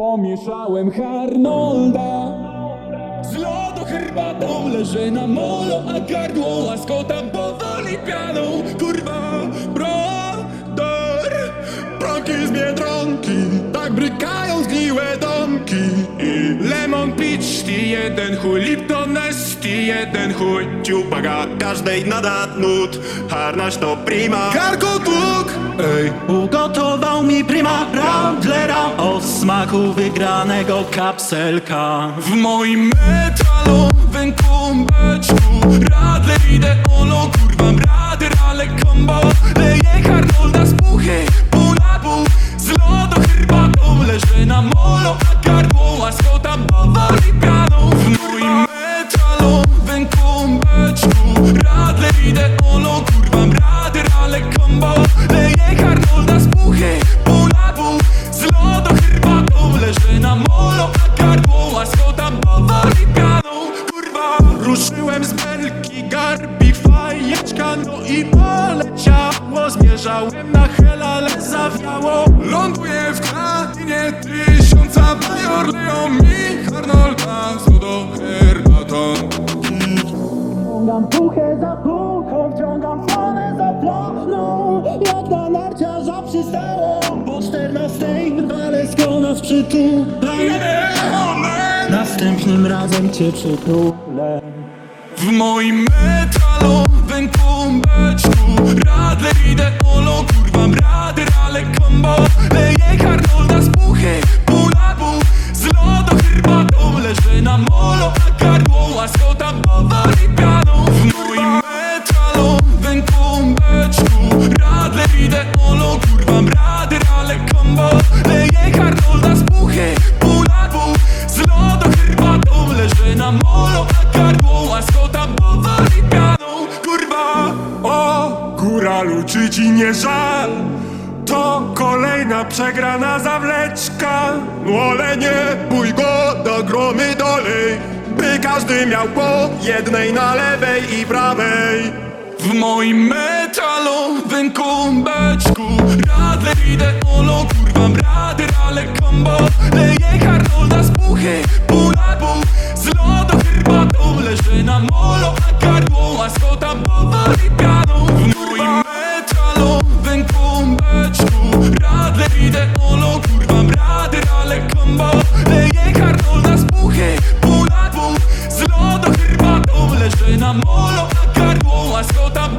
Pomieszałem Harnolda. Z lodu herbatą leżę na molo A gardło łaskotam powoli pianą. Kurwa, brother Pronki z Biedronki Tak brykają zgniłe domki. I lemon Ty jeden chuj, Lipton Ness Ty jeden chuj Ciupaga każdej nada nut. Harnaś to prima. Karkotuk Ej, Ugotował mi prima smaku wygranego kapselka. W moim metalowym kumbeczku Radle idę olo, kurwa rader, ale combo Leję fajeczka No i poleciało. Zmierzałem na hel, ale zawiało. Ląduję w krainie tysiąca bajor Leją mi Arnolda z do herbatą. Wciągam puchę za puchą, wciągam flanę za flaną Jak na narciarza przystało Po czternastej wale z nas przytulę Następnym razem cię przytulę. W moim metalowym kumbeczku Radle idę olo, kurwa rader, ale combo Leję Arnolda z puchy, pół Z lodu herbatą leżę na molo A gardło łaskotam powoli pianą. W moim metalowym kumbeczku Radle idę olo, kurwa rader, ale combo Leję Arnolda z puchy, pół Z lodu herbatą leżę na molo A gardło łaskotam Czy ci nie żal? To kolejna przegrana zawleczka. Ole nie bój go do gromy dolej By każdy miał po jednej na lewej i prawej. W moim metalowym kumbeczku Radle idę olo, kurwam rady, ale combo Leję Harolda z puchy, pół na pół Z lodo herbatą leży na molo, лежи на молю, как горнулась, кто-то